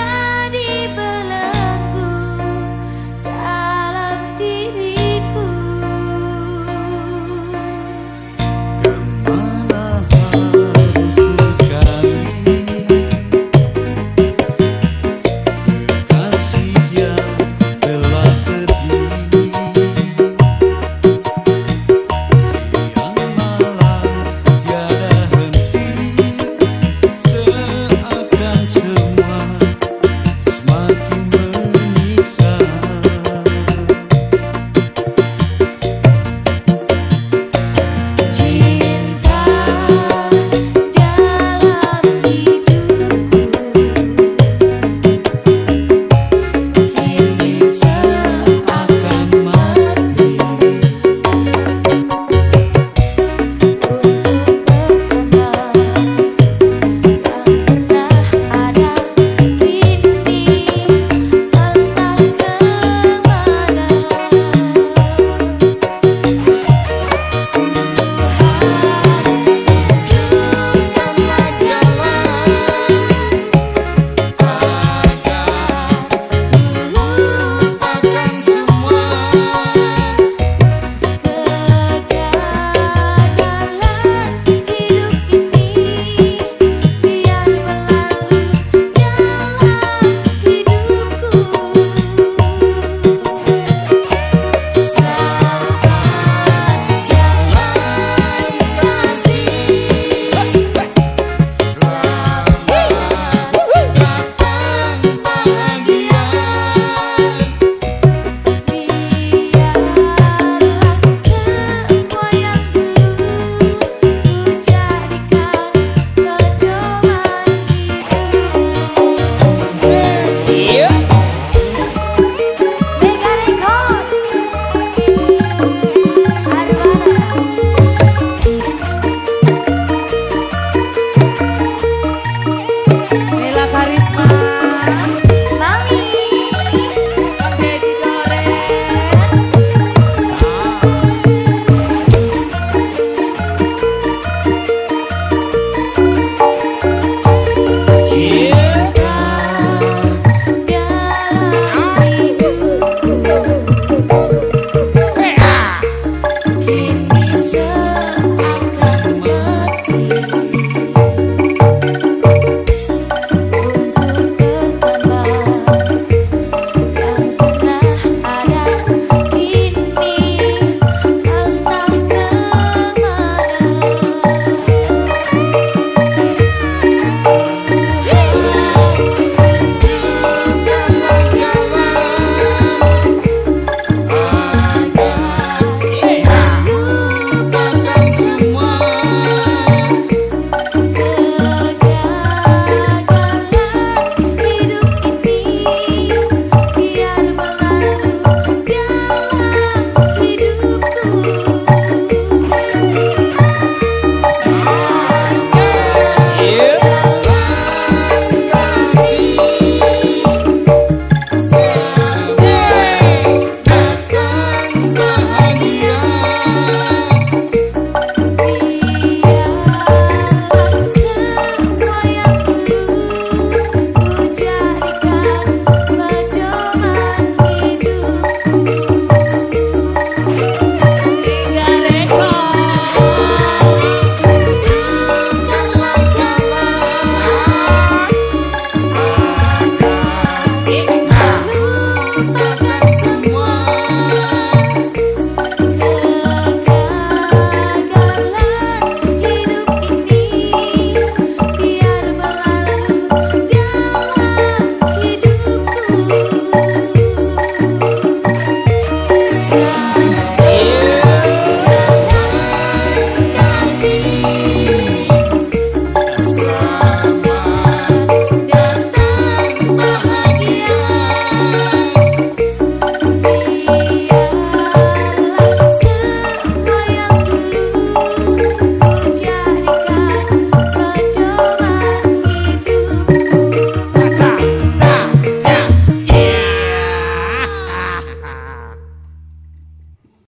Yeah.